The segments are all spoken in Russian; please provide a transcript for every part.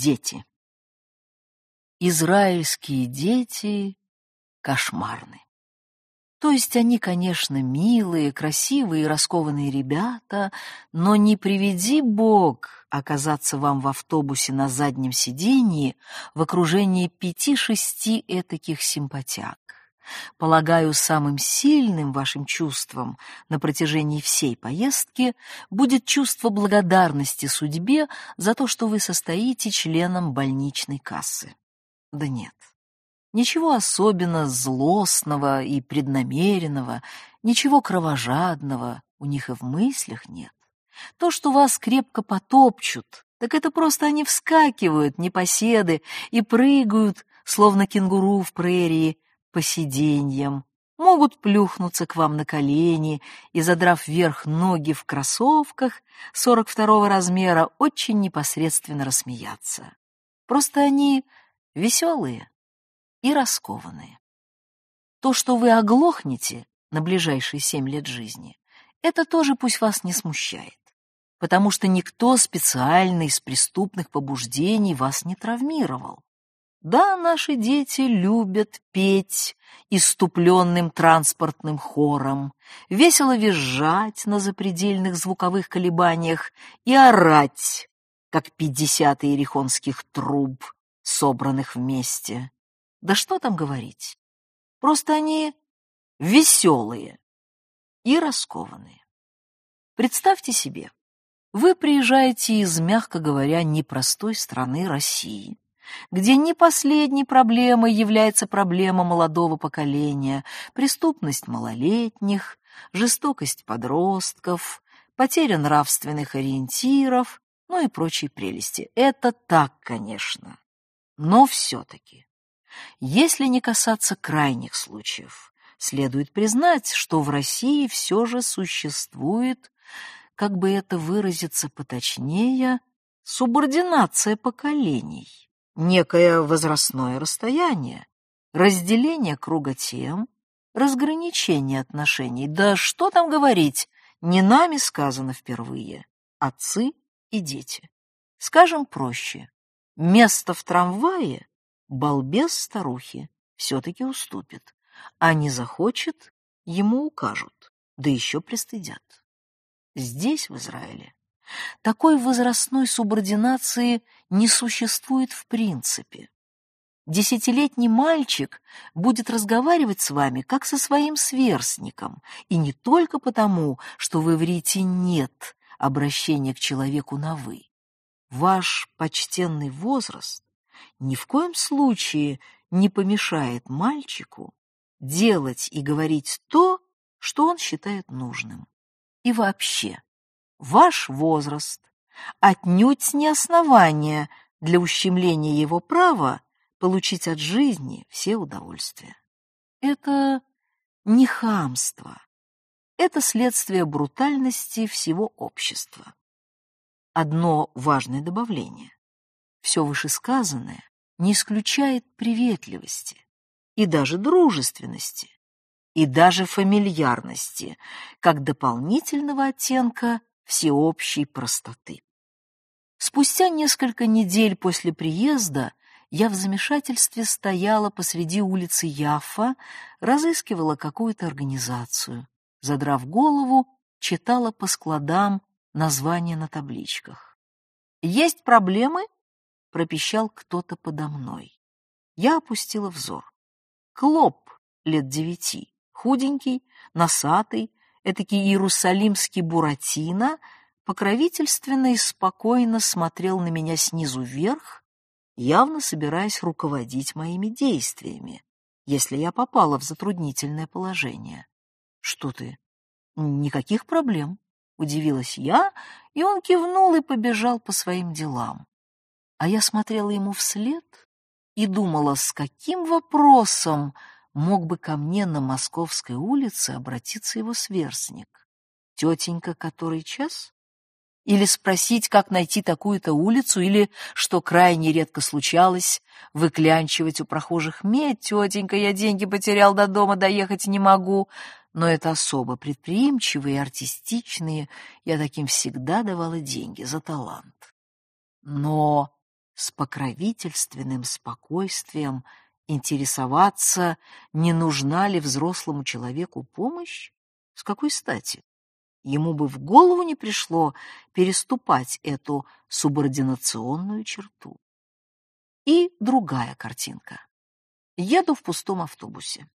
Дети. Израильские дети кошмарны. То есть они, конечно, милые, красивые и раскованные ребята, но не приведи Бог оказаться вам в автобусе на заднем сиденье в окружении пяти-шести этаких симпатяг. Полагаю, самым сильным вашим чувством на протяжении всей поездки будет чувство благодарности судьбе за то, что вы состоите членом больничной кассы. Да нет. Ничего особенно злостного и преднамеренного, ничего кровожадного у них и в мыслях нет. То, что вас крепко потопчут, так это просто они вскакивают, непоседы, и прыгают, словно кенгуру в прерии, по сиденьям, могут плюхнуться к вам на колени и, задрав вверх ноги в кроссовках 42 размера, очень непосредственно рассмеяться. Просто они веселые и раскованные. То, что вы оглохнете на ближайшие семь лет жизни, это тоже пусть вас не смущает, потому что никто специально из преступных побуждений вас не травмировал. Да, наши дети любят петь иступленным транспортным хором, весело визжать на запредельных звуковых колебаниях и орать, как пятьдесят иерихонских труб, собранных вместе. Да что там говорить? Просто они веселые и раскованные. Представьте себе, вы приезжаете из, мягко говоря, непростой страны России, где не последней проблемой является проблема молодого поколения, преступность малолетних, жестокость подростков, потеря нравственных ориентиров, ну и прочие прелести. Это так, конечно. Но все-таки, если не касаться крайних случаев, следует признать, что в России все же существует, как бы это выразиться поточнее, субординация поколений, некое возрастное расстояние, разделение круга тем, разграничение отношений. Да что там говорить, не нами сказано впервые, отцы и дети. Скажем проще, Место в трамвае балбес старухи все-таки уступит, а не захочет, ему укажут, да еще пристыдят. Здесь, в Израиле, такой возрастной субординации не существует в принципе. Десятилетний мальчик будет разговаривать с вами как со своим сверстником, и не только потому, что вы врите «нет» обращения к человеку на «вы» ваш почтенный возраст ни в коем случае не помешает мальчику делать и говорить то, что он считает нужным. И вообще, ваш возраст отнюдь не основание для ущемления его права получить от жизни все удовольствия. Это не хамство, это следствие брутальности всего общества одно важное добавление. Все вышесказанное не исключает приветливости и даже дружественности, и даже фамильярности, как дополнительного оттенка всеобщей простоты. Спустя несколько недель после приезда я в замешательстве стояла посреди улицы Яффа, разыскивала какую-то организацию. Задрав голову, читала по складам названия на табличках. «Есть проблемы?» — пропищал кто-то подо мной. Я опустила взор. Клоп лет девяти, худенький, носатый, этакий иерусалимский буратино, покровительственно и спокойно смотрел на меня снизу вверх, явно собираясь руководить моими действиями, если я попала в затруднительное положение. Что ты? Никаких проблем. Удивилась я, и он кивнул и побежал по своим делам. А я смотрела ему вслед и думала, с каким вопросом мог бы ко мне на Московской улице обратиться его сверстник. Тетенька, который час? Или спросить, как найти такую-то улицу, или, что крайне редко случалось, выклянчивать у прохожих медь. Тетенька, я деньги потерял, до дома доехать не могу но это особо предприимчивые артистичные, я таким всегда давала деньги за талант. Но с покровительственным спокойствием интересоваться, не нужна ли взрослому человеку помощь? С какой стати? Ему бы в голову не пришло переступать эту субординационную черту. И другая картинка. Еду в пустом автобусе.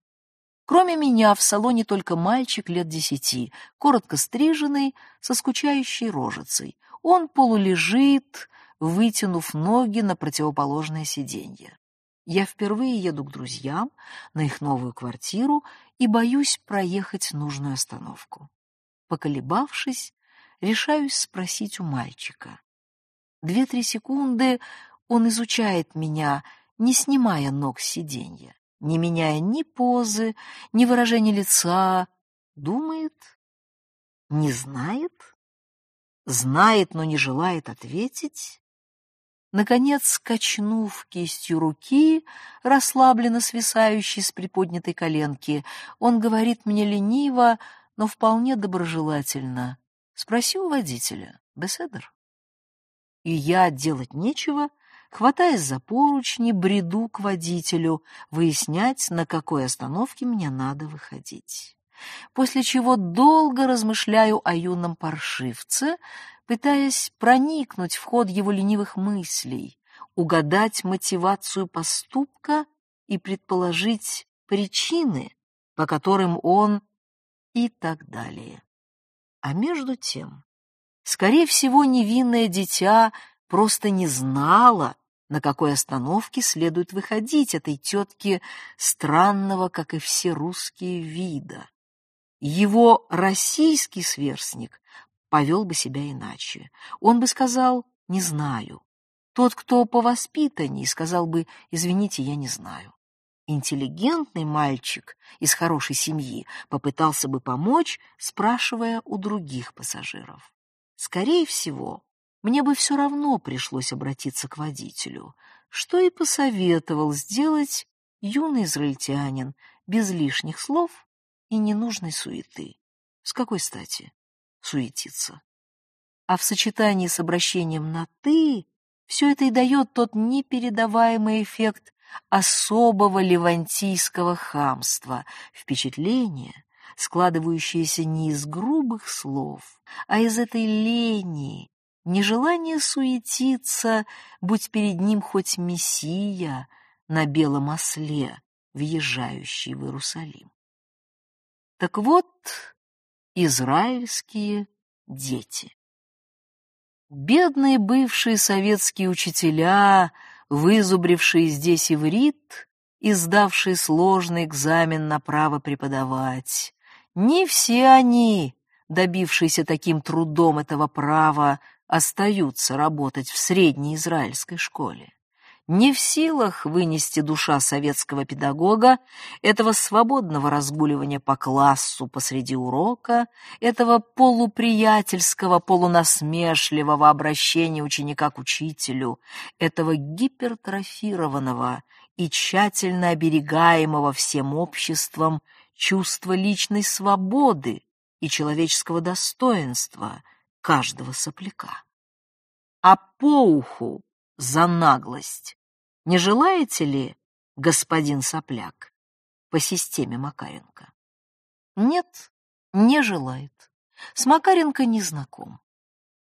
Кроме меня в салоне только мальчик лет десяти, коротко стриженный, со скучающей рожицей. Он полулежит, вытянув ноги на противоположное сиденье. Я впервые еду к друзьям на их новую квартиру и боюсь проехать нужную остановку. Поколебавшись, решаюсь спросить у мальчика. Две-три секунды он изучает меня, не снимая ног с сиденья, не меняя ни позы, ни выражения лица. Думает? Не знает? Знает, но не желает ответить? Наконец, качнув кистью руки, расслабленно свисающей с приподнятой коленки, он говорит мне лениво, но вполне доброжелательно. Спроси у водителя, Беседер. И я делать нечего, хватаясь за поручни, бреду к водителю, выяснять, на какой остановке мне надо выходить. После чего долго размышляю о юном паршивце, пытаясь проникнуть в ход его ленивых мыслей, угадать мотивацию поступка и предположить причины, по которым он и так далее. А между тем, скорее всего, невинное дитя просто не знало, на какой остановке следует выходить этой тетке странного, как и все русские, вида. Его российский сверстник повел бы себя иначе. Он бы сказал «не знаю». Тот, кто по воспитании, сказал бы «извините, я не знаю». Интеллигентный мальчик из хорошей семьи попытался бы помочь, спрашивая у других пассажиров. Скорее всего, мне бы все равно пришлось обратиться к водителю, что и посоветовал сделать юный израильтянин без лишних слов и ненужной суеты. С какой стати? Суетиться. А в сочетании с обращением на «ты» все это и дает тот непередаваемый эффект особого левантийского хамства, впечатление, складывающееся не из грубых слов, а из этой лени, нежелание суетиться, будь перед ним хоть мессия на белом осле, въезжающий в Иерусалим. Так вот, израильские дети. Бедные бывшие советские учителя, вызубрившие здесь иврит и сдавшие сложный экзамен на право преподавать, не все они, добившиеся таким трудом этого права, остаются работать в средней израильской школе не в силах вынести душа советского педагога этого свободного разгуливания по классу посреди урока, этого полуприятельского, полунасмешливого обращения ученика к учителю, этого гипертрофированного и тщательно оберегаемого всем обществом чувства личной свободы и человеческого достоинства каждого сопляка. А по уху за наглость. Не желаете ли, господин Сопляк, по системе Макаренко? Нет, не желает. С Макаренко не знаком.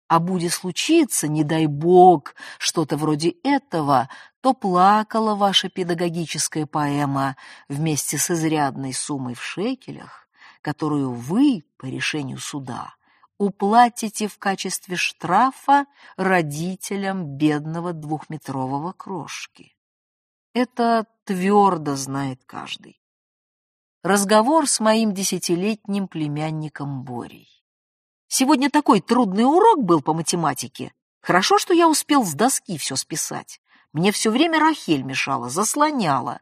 А будет случиться, не дай бог, что-то вроде этого, то плакала ваша педагогическая поэма вместе с изрядной суммой в шекелях, которую вы, по решению суда, уплатите в качестве штрафа родителям бедного двухметрового крошки. Это твердо знает каждый. Разговор с моим десятилетним племянником Борей. Сегодня такой трудный урок был по математике. Хорошо, что я успел с доски все списать. Мне все время Рахель мешала, заслоняла.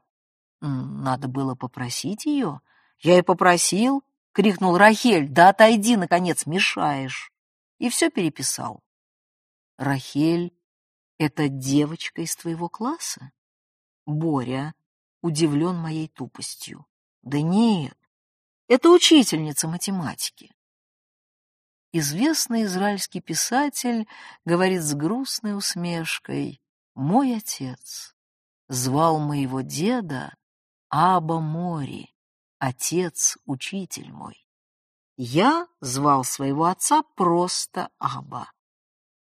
Надо было попросить ее. Я и попросил, крикнул Рахель, да отойди, наконец, мешаешь. И все переписал. Рахель — это девочка из твоего класса? Боря удивлен моей тупостью. Да нет, это учительница математики. Известный израильский писатель говорит с грустной усмешкой, Мой отец звал моего деда Аба Мори, отец-учитель мой. Я звал своего отца просто Аба.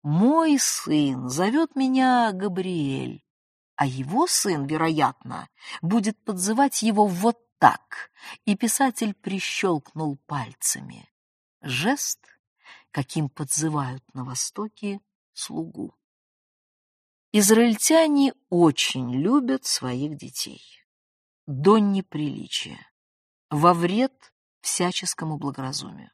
Мой сын зовет меня Габриэль, а его сын, вероятно, будет подзывать его вот так, и писатель прищелкнул пальцами. Жест, каким подзывают на Востоке слугу. Израильтяне очень любят своих детей. До неприличия, во вред всяческому благоразумию.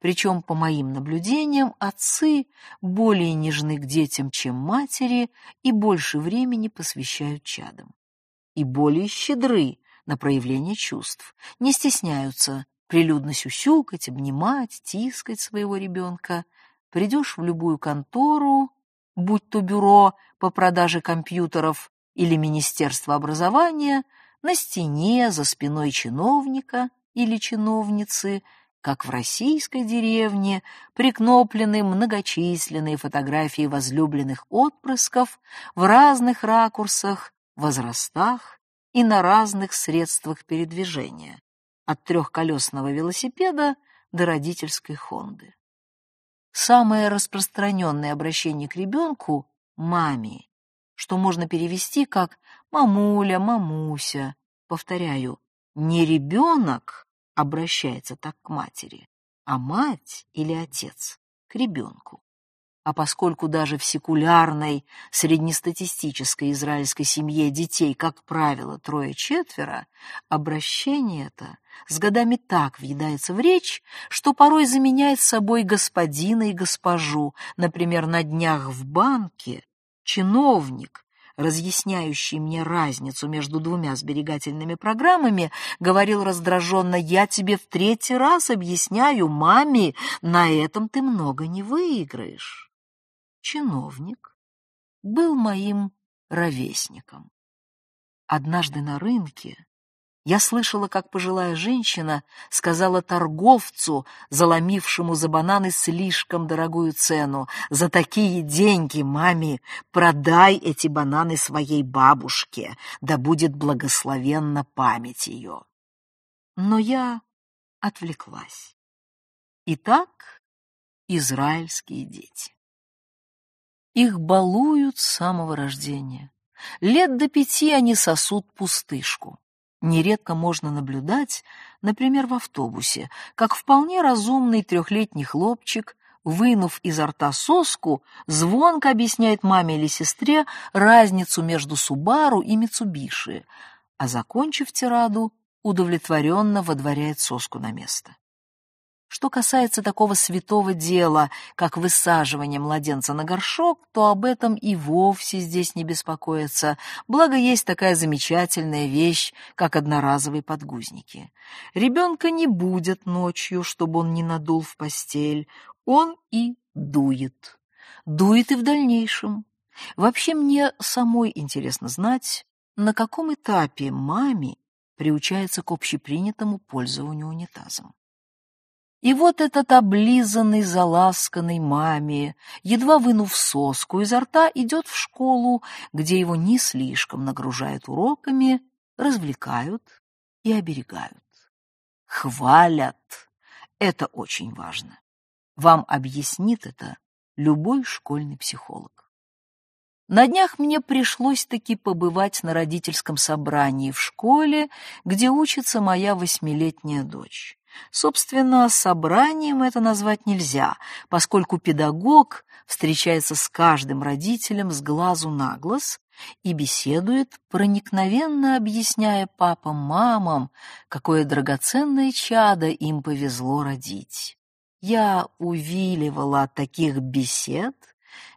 Причем, по моим наблюдениям, отцы более нежны к детям, чем матери, и больше времени посвящают чадам. И более щедры на проявление чувств, не стесняются прилюдно сюсюкать, обнимать, тискать своего ребенка. Придешь в любую контору, будь то бюро по продаже компьютеров или Министерство образования, на стене за спиной чиновника или чиновницы – как в российской деревне, прикноплены многочисленные фотографии возлюбленных отпрысков в разных ракурсах, возрастах и на разных средствах передвижения, от трехколесного велосипеда до родительской Хонды. Самое распространенное обращение к ребенку — маме, что можно перевести как «мамуля», «мамуся». Повторяю, не ребенок, обращается так к матери, а мать или отец к ребенку. А поскольку даже в секулярной среднестатистической израильской семье детей, как правило, трое-четверо, обращение это с годами так въедается в речь, что порой заменяет собой господина и госпожу. Например, на днях в банке чиновник разъясняющий мне разницу между двумя сберегательными программами, говорил раздраженно, «Я тебе в третий раз объясняю, маме, на этом ты много не выиграешь». Чиновник был моим ровесником. Однажды на рынке я слышала, как пожилая женщина сказала торговцу, заломившему за бананы слишком дорогую цену, «За такие деньги, маме, продай эти бананы своей бабушке, да будет благословенна память ее». Но я отвлеклась. Итак, израильские дети. Их балуют с самого рождения. Лет до пяти они сосут пустышку. Нередко можно наблюдать, например, в автобусе, как вполне разумный трехлетний хлопчик, вынув изо рта соску, звонко объясняет маме или сестре разницу между Субару и Митсубиши, а, закончив тираду, удовлетворенно водворяет соску на место. Что касается такого святого дела, как высаживание младенца на горшок, то об этом и вовсе здесь не беспокоиться, благо есть такая замечательная вещь, как одноразовые подгузники. Ребенка не будет ночью, чтобы он не надул в постель, он и дует. Дует и в дальнейшем. Вообще мне самой интересно знать, на каком этапе маме приучается к общепринятому пользованию унитазом. И вот этот облизанный, заласканный маме, едва вынув соску изо рта, идет в школу, где его не слишком нагружают уроками, развлекают и оберегают. Хвалят. Это очень важно. Вам объяснит это любой школьный психолог. На днях мне пришлось таки побывать на родительском собрании в школе, где учится моя восьмилетняя дочь. Собственно, собранием это назвать нельзя, поскольку педагог встречается с каждым родителем с глазу на глаз и беседует, проникновенно объясняя папам, мамам, какое драгоценное чадо им повезло родить. Я увиливала от таких бесед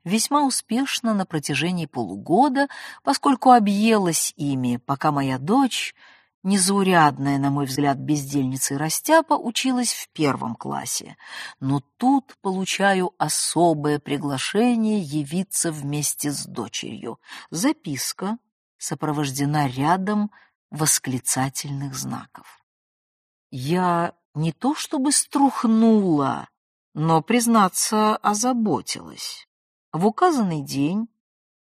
весьма успешно на протяжении полугода, поскольку объелась ими, пока моя дочь Незаурядная, на мой взгляд, бездельница и растяпа училась в первом классе, но тут получаю особое приглашение явиться вместе с дочерью. Записка сопровождена рядом восклицательных знаков. Я не то чтобы струхнула, но, признаться, озаботилась. В указанный день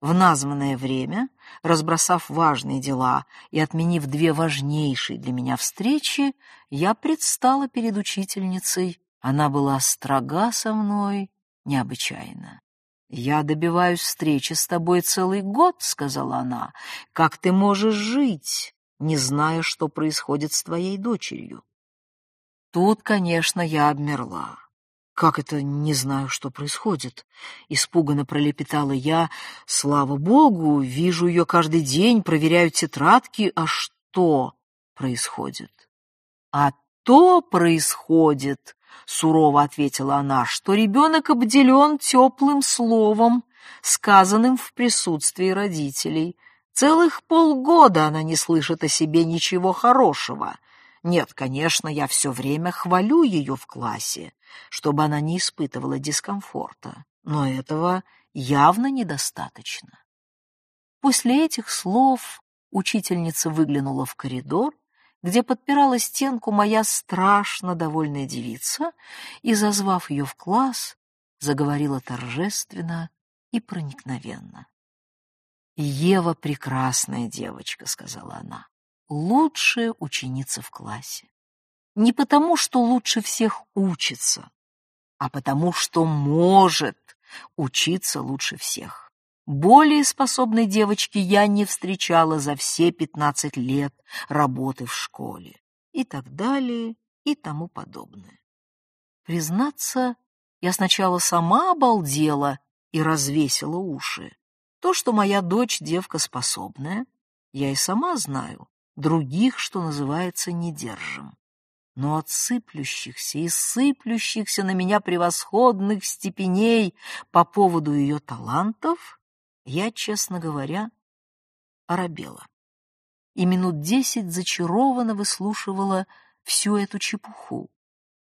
В названное время, разбросав важные дела и отменив две важнейшие для меня встречи, я предстала перед учительницей. Она была строга со мной необычайно. «Я добиваюсь встречи с тобой целый год», — сказала она. «Как ты можешь жить, не зная, что происходит с твоей дочерью?» Тут, конечно, я обмерла. «Как это не знаю, что происходит?» Испуганно пролепетала я. «Слава богу, вижу ее каждый день, проверяю тетрадки. А что происходит?» «А то происходит», — сурово ответила она, «что ребенок обделен теплым словом, сказанным в присутствии родителей. Целых полгода она не слышит о себе ничего хорошего». Нет, конечно, я все время хвалю ее в классе, чтобы она не испытывала дискомфорта, но этого явно недостаточно. После этих слов учительница выглянула в коридор, где подпирала стенку моя страшно довольная девица, и, зазвав ее в класс, заговорила торжественно и проникновенно. «Ева прекрасная девочка», — сказала она лучшая ученица в классе. Не потому, что лучше всех учится, а потому, что может учиться лучше всех. Более способной девочки я не встречала за все пятнадцать лет работы в школе. И так далее, и тому подобное. Признаться, я сначала сама обалдела и развесила уши. То, что моя дочь девка способная, я и сама знаю других, что называется, не держим. Но от сыплющихся и сыплющихся на меня превосходных степеней по поводу ее талантов я, честно говоря, оробела. И минут десять зачарованно выслушивала всю эту чепуху.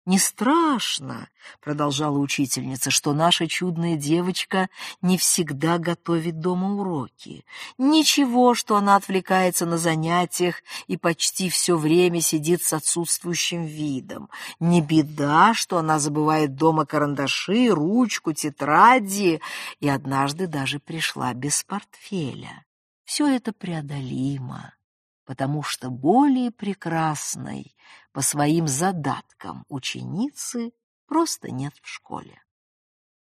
«Не страшно», — продолжала учительница, «что наша чудная девочка не всегда готовит дома уроки. Ничего, что она отвлекается на занятиях и почти все время сидит с отсутствующим видом. Не беда, что она забывает дома карандаши, ручку, тетради и однажды даже пришла без портфеля. Все это преодолимо потому что более прекрасной по своим задаткам ученицы просто нет в школе.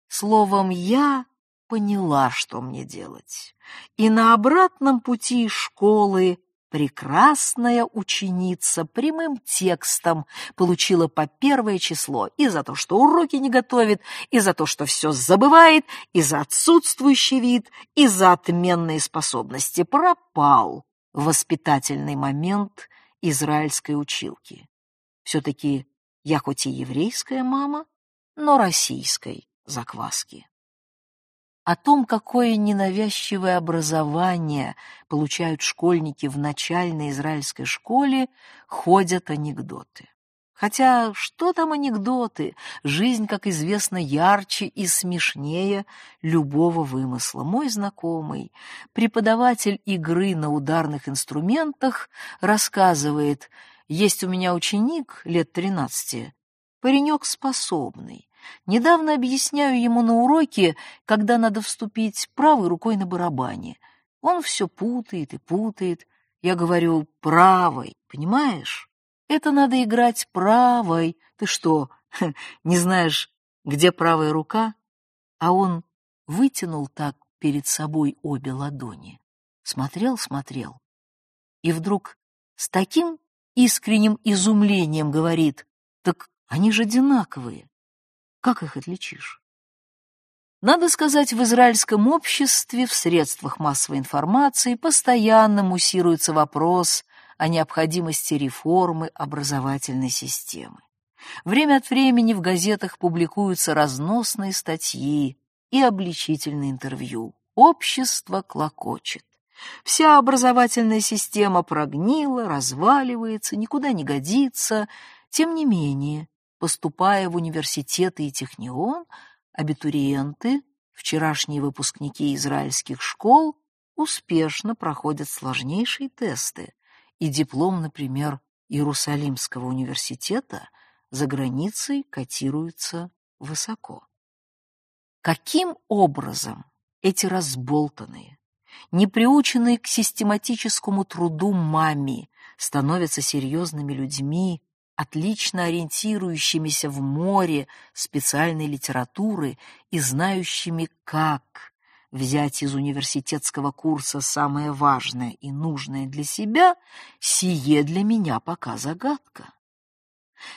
Словом, я поняла, что мне делать, и на обратном пути школы прекрасная ученица прямым текстом получила по первое число и за то, что уроки не готовит, и за то, что все забывает, и за отсутствующий вид, и за отменные способности. Пропал воспитательный момент израильской училки. Все-таки я хоть и еврейская мама, но российской закваски. О том, какое ненавязчивое образование получают школьники в начальной израильской школе, ходят анекдоты. Хотя что там анекдоты? Жизнь, как известно, ярче и смешнее любого вымысла. Мой знакомый, преподаватель игры на ударных инструментах, рассказывает, есть у меня ученик лет тринадцати, паренек способный. Недавно объясняю ему на уроке, когда надо вступить правой рукой на барабане. Он все путает и путает. Я говорю правой, понимаешь? Это надо играть правой. Ты что, не знаешь, где правая рука? А он вытянул так перед собой обе ладони. Смотрел, смотрел. И вдруг с таким искренним изумлением говорит, так они же одинаковые. Как их отличишь? Надо сказать, в израильском обществе, в средствах массовой информации постоянно муссируется вопрос о необходимости реформы образовательной системы. Время от времени в газетах публикуются разносные статьи и обличительные интервью. Общество клокочет. Вся образовательная система прогнила, разваливается, никуда не годится. Тем не менее, поступая в университеты и технион, абитуриенты, вчерашние выпускники израильских школ, успешно проходят сложнейшие тесты, и диплом, например, Иерусалимского университета за границей котируется высоко. Каким образом эти разболтанные, неприученные к систематическому труду мами, становятся серьезными людьми, отлично ориентирующимися в море специальной литературы и знающими, как взять из университетского курса самое важное и нужное для себя, сие для меня пока загадка.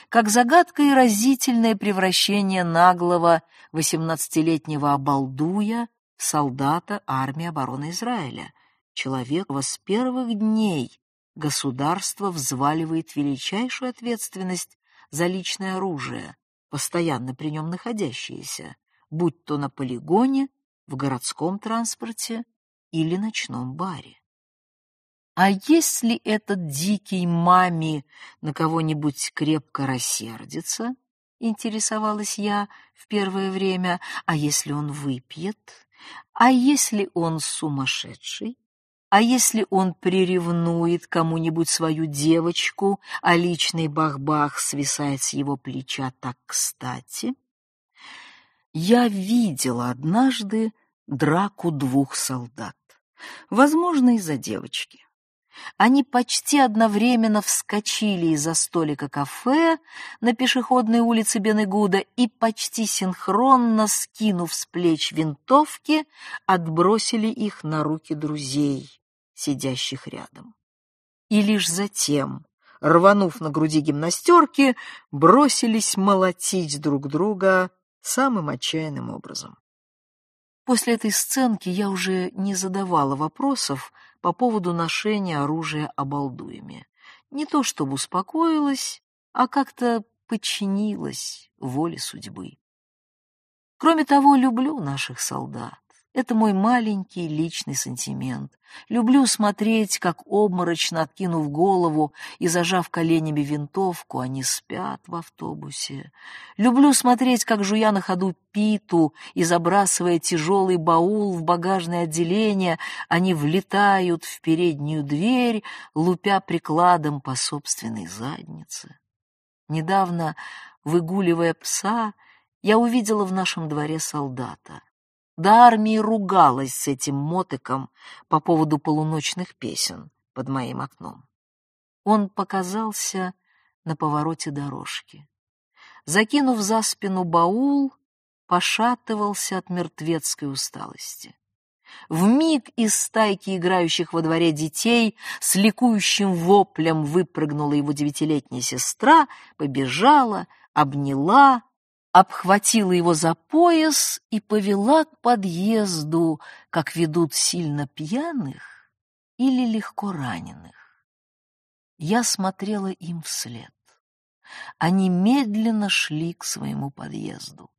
Как загадка и разительное превращение наглого восемнадцатилетнего обалдуя солдата армии обороны Израиля, человека с первых дней государство взваливает величайшую ответственность за личное оружие, постоянно при нем находящееся, будь то на полигоне, в городском транспорте или ночном баре. А если этот дикий мами на кого-нибудь крепко рассердится, интересовалась я в первое время, а если он выпьет, а если он сумасшедший, а если он приревнует кому-нибудь свою девочку, а личный бах-бах свисает с его плеча так кстати? Я видела однажды драку двух солдат, возможно, из-за девочки. Они почти одновременно вскочили из-за столика кафе на пешеходной улице Бенегуда и почти синхронно, скинув с плеч винтовки, отбросили их на руки друзей, сидящих рядом. И лишь затем, рванув на груди гимнастерки, бросились молотить друг друга самым отчаянным образом. После этой сценки я уже не задавала вопросов по поводу ношения оружия обалдуями. Не то чтобы успокоилась, а как-то подчинилась воле судьбы. Кроме того, люблю наших солдат. Это мой маленький личный сантимент. Люблю смотреть, как обморочно откинув голову и зажав коленями винтовку, они спят в автобусе. Люблю смотреть, как, жуя на ходу питу и забрасывая тяжелый баул в багажное отделение, они влетают в переднюю дверь, лупя прикладом по собственной заднице. Недавно, выгуливая пса, я увидела в нашем дворе солдата до армии ругалась с этим мотыком по поводу полуночных песен под моим окном. Он показался на повороте дорожки. Закинув за спину баул, пошатывался от мертвецкой усталости. В миг из стайки играющих во дворе детей с ликующим воплем выпрыгнула его девятилетняя сестра, побежала, обняла, обхватила его за пояс и повела к подъезду, как ведут сильно пьяных или легко раненых. Я смотрела им вслед. Они медленно шли к своему подъезду.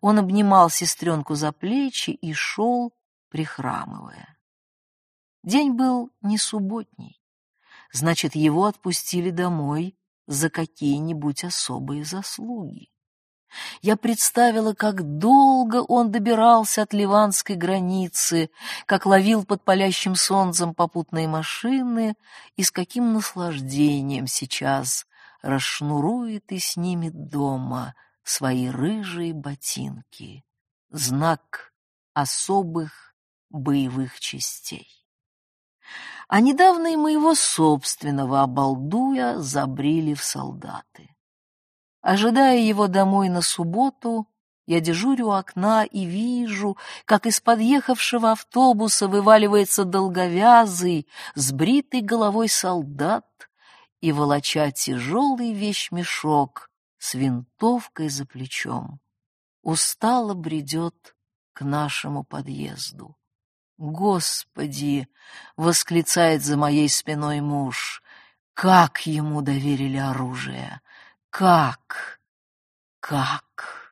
Он обнимал сестренку за плечи и шел, прихрамывая. День был не субботний, значит, его отпустили домой за какие-нибудь особые заслуги. Я представила, как долго он добирался от ливанской границы, как ловил под палящим солнцем попутные машины и с каким наслаждением сейчас расшнурует и снимет дома свои рыжие ботинки, знак особых боевых частей. А недавно и моего собственного обалдуя забрили в солдаты. Ожидая его домой на субботу, я дежурю у окна и вижу, как из подъехавшего автобуса вываливается долговязый, с бритой головой солдат и, волоча тяжелый вещмешок с винтовкой за плечом, устало бредет к нашему подъезду. «Господи!» — восклицает за моей спиной муж. «Как ему доверили оружие! Как? Как?